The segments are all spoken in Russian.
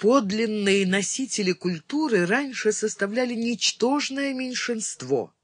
Подлинные носители культуры раньше составляли ничтожное меньшинство.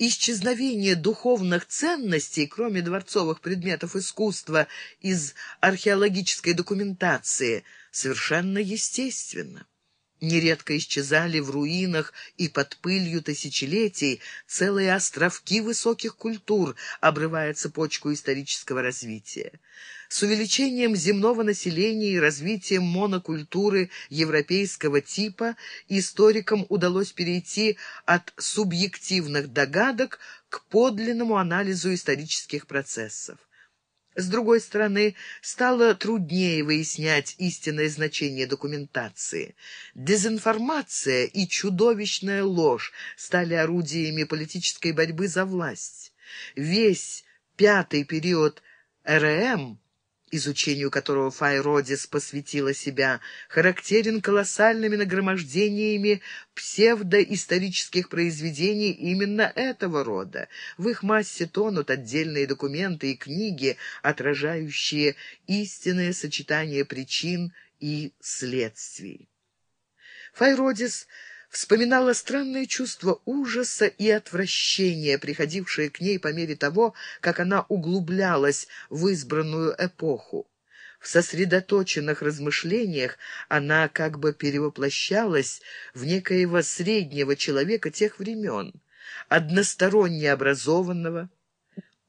Исчезновение духовных ценностей, кроме дворцовых предметов искусства, из археологической документации, совершенно естественно. Нередко исчезали в руинах и под пылью тысячелетий целые островки высоких культур, обрывая цепочку исторического развития. С увеличением земного населения и развитием монокультуры европейского типа историкам удалось перейти от субъективных догадок к подлинному анализу исторических процессов. С другой стороны, стало труднее выяснять истинное значение документации. Дезинформация и чудовищная ложь стали орудиями политической борьбы за власть. Весь пятый период РМ изучению которого Файродис посвятила себя, характерен колоссальными нагромождениями псевдоисторических произведений именно этого рода. В их массе тонут отдельные документы и книги, отражающие истинное сочетание причин и следствий. Файродис вспоминала странное чувство ужаса и отвращения, приходившее к ней по мере того, как она углублялась в избранную эпоху. В сосредоточенных размышлениях она как бы перевоплощалась в некоего среднего человека тех времен, односторонне образованного,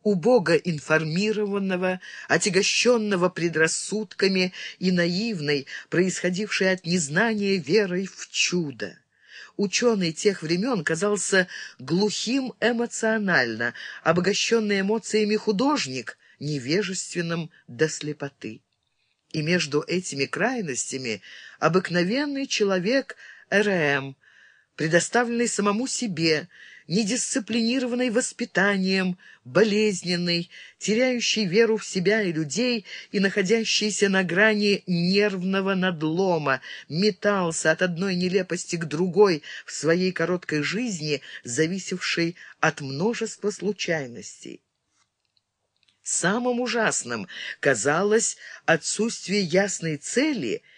убого информированного, отягощенного предрассудками и наивной, происходившей от незнания верой в чудо ученый тех времен казался глухим эмоционально, обогащенный эмоциями художник, невежественным до слепоты. И между этими крайностями обыкновенный человек РМ, предоставленный самому себе, недисциплинированный воспитанием, болезненный, теряющий веру в себя и людей и находящийся на грани нервного надлома, метался от одной нелепости к другой в своей короткой жизни, зависевшей от множества случайностей. Самым ужасным казалось отсутствие ясной цели —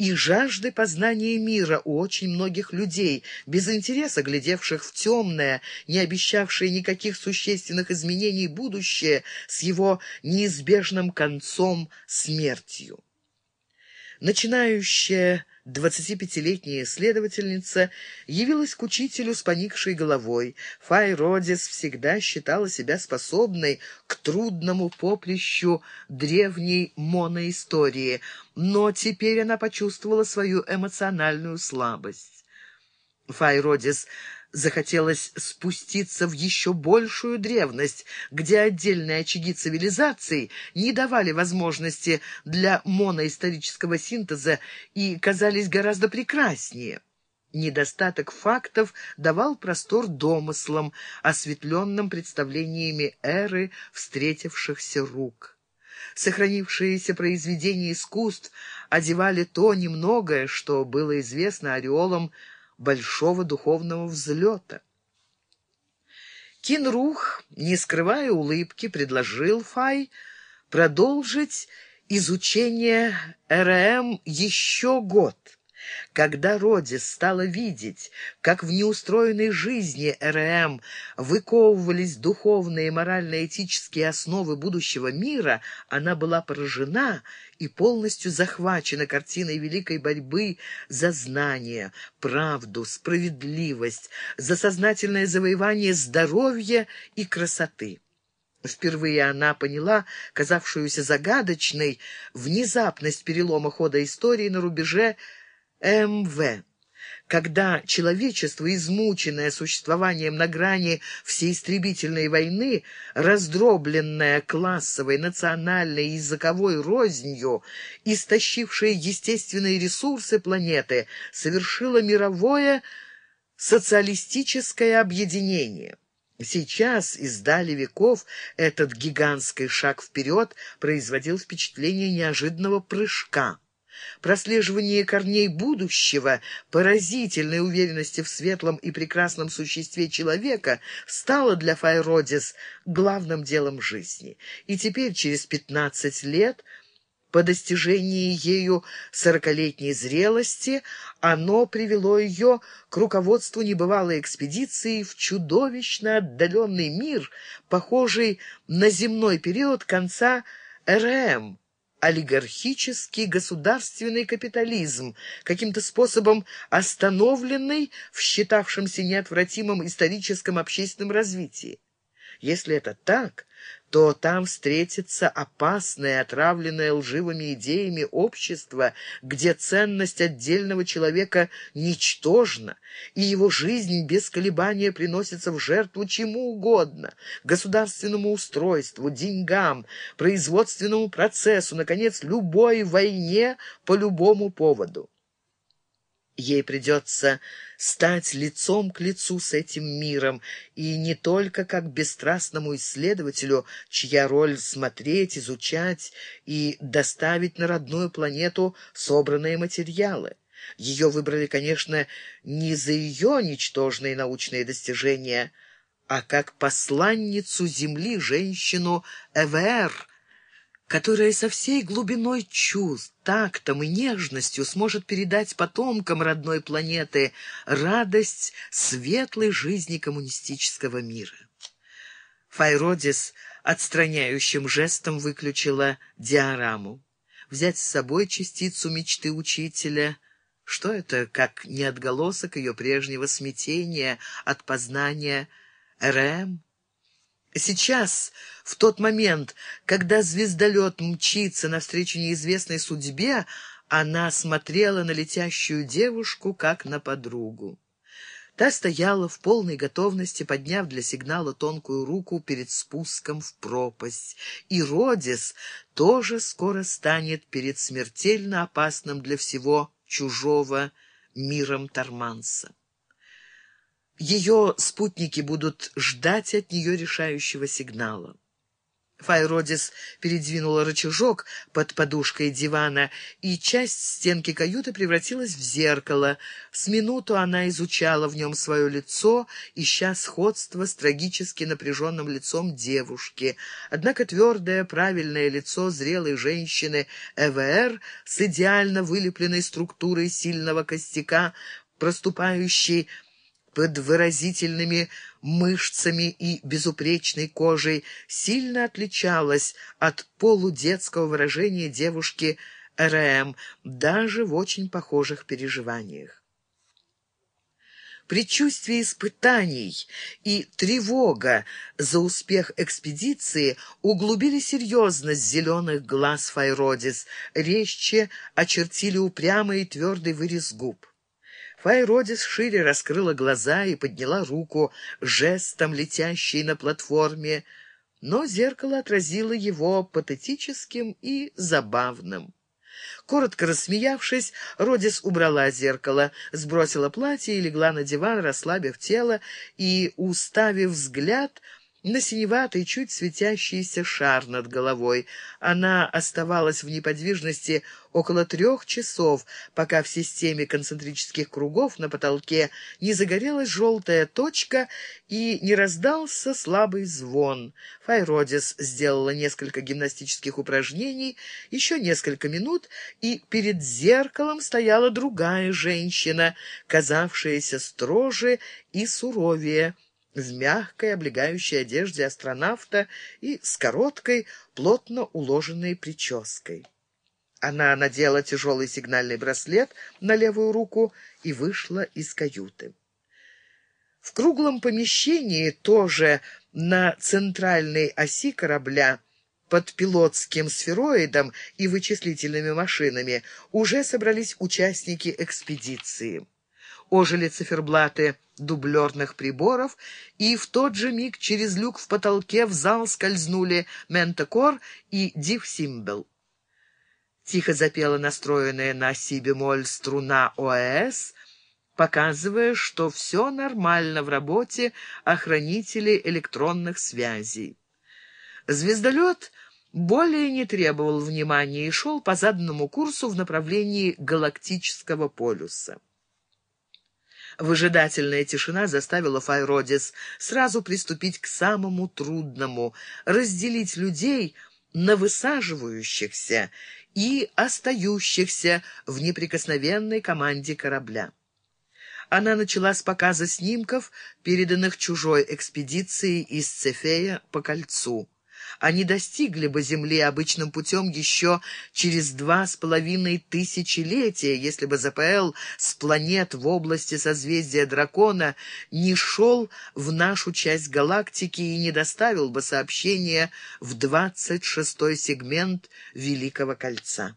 и жажды познания мира у очень многих людей, без интереса глядевших в темное, не обещавшее никаких существенных изменений будущее с его неизбежным концом смертью. Начинающая Двадцатипятилетняя исследовательница явилась к учителю с поникшей головой. Фай Родис всегда считала себя способной к трудному поприщу древней моноистории, но теперь она почувствовала свою эмоциональную слабость. Фай Родис захотелось спуститься в еще большую древность, где отдельные очаги цивилизаций не давали возможности для моноисторического синтеза и казались гораздо прекраснее. Недостаток фактов давал простор домыслам, осветленным представлениями эры встретившихся рук. Сохранившиеся произведения искусств одевали то немногое, что было известно ореолом большого духовного взлета. Кинрух, не скрывая улыбки, предложил Фай продолжить изучение РМ еще год. Когда Родис стала видеть, как в неустроенной жизни РМ выковывались духовные и морально-этические основы будущего мира, она была поражена и полностью захвачена картиной великой борьбы за знания, правду, справедливость, за сознательное завоевание здоровья и красоты. Впервые она поняла казавшуюся загадочной внезапность перелома хода истории на рубеже МВ. Когда человечество, измученное существованием на грани всеистребительной войны, раздробленное классовой, национальной и языковой рознью, истощившее естественные ресурсы планеты, совершило мировое социалистическое объединение. Сейчас, издали веков, этот гигантский шаг вперед производил впечатление неожиданного прыжка. Прослеживание корней будущего, поразительной уверенности в светлом и прекрасном существе человека стало для Файродис главным делом жизни. И теперь, через пятнадцать лет, По достижении ею сорокалетней зрелости оно привело ее к руководству небывалой экспедиции в чудовищно отдаленный мир, похожий на земной период конца РМ, олигархический государственный капитализм, каким-то способом остановленный в считавшемся неотвратимом историческом общественном развитии. Если это так, то там встретится опасное, отравленное лживыми идеями общество, где ценность отдельного человека ничтожна, и его жизнь без колебания приносится в жертву чему угодно – государственному устройству, деньгам, производственному процессу, наконец, любой войне по любому поводу. Ей придется стать лицом к лицу с этим миром, и не только как бесстрастному исследователю, чья роль смотреть, изучать и доставить на родную планету собранные материалы. Ее выбрали, конечно, не за ее ничтожные научные достижения, а как посланницу Земли, женщину Эвер, которая со всей глубиной чувств, тактом и нежностью сможет передать потомкам родной планеты радость светлой жизни коммунистического мира. Файродис отстраняющим жестом выключила диораму. Взять с собой частицу мечты учителя — что это, как не отголосок ее прежнего смятения от познания РМ? Сейчас, в тот момент, когда звездолет мчится навстречу неизвестной судьбе, она смотрела на летящую девушку, как на подругу. Та стояла в полной готовности, подняв для сигнала тонкую руку перед спуском в пропасть. И Родис тоже скоро станет перед смертельно опасным для всего чужого миром Торманса. Ее спутники будут ждать от нее решающего сигнала. Файродис передвинула рычажок под подушкой дивана, и часть стенки каюты превратилась в зеркало. С минуту она изучала в нем свое лицо, ища сходство с трагически напряженным лицом девушки. Однако твердое, правильное лицо зрелой женщины ЭВР с идеально вылепленной структурой сильного костяка, проступающей под выразительными мышцами и безупречной кожей сильно отличалась от полудетского выражения девушки РМ, даже в очень похожих переживаниях. Предчувствие испытаний и тревога за успех экспедиции углубили серьезность зеленых глаз Файродис, резче очертили упрямый и твердый вырез губ. Файродис шире раскрыла глаза и подняла руку, жестом летящей на платформе, но зеркало отразило его патетическим и забавным. Коротко рассмеявшись, Родис убрала зеркало, сбросила платье и легла на диван, расслабив тело и, уставив взгляд, на синеватый, чуть светящийся шар над головой. Она оставалась в неподвижности около трех часов, пока в системе концентрических кругов на потолке не загорелась желтая точка и не раздался слабый звон. Файродис сделала несколько гимнастических упражнений, еще несколько минут, и перед зеркалом стояла другая женщина, казавшаяся строже и суровее, в мягкой облегающей одежде астронавта и с короткой, плотно уложенной прической. Она надела тяжелый сигнальный браслет на левую руку и вышла из каюты. В круглом помещении, тоже на центральной оси корабля, под пилотским сфероидом и вычислительными машинами, уже собрались участники экспедиции ожили циферблаты дублерных приборов, и в тот же миг через люк в потолке в зал скользнули Ментекор и Див-Симбел. Тихо запела настроенная на си-бемоль струна ОС, показывая, что все нормально в работе охранителей электронных связей. Звездолет более не требовал внимания и шел по заданному курсу в направлении галактического полюса. Выжидательная тишина заставила Файродис сразу приступить к самому трудному — разделить людей на высаживающихся и остающихся в неприкосновенной команде корабля. Она начала с показа снимков, переданных чужой экспедицией из Цефея по кольцу. Они достигли бы Земли обычным путем еще через два с половиной тысячелетия, если бы ЗПЛ с планет в области созвездия Дракона не шел в нашу часть галактики и не доставил бы сообщения в двадцать шестой сегмент Великого Кольца.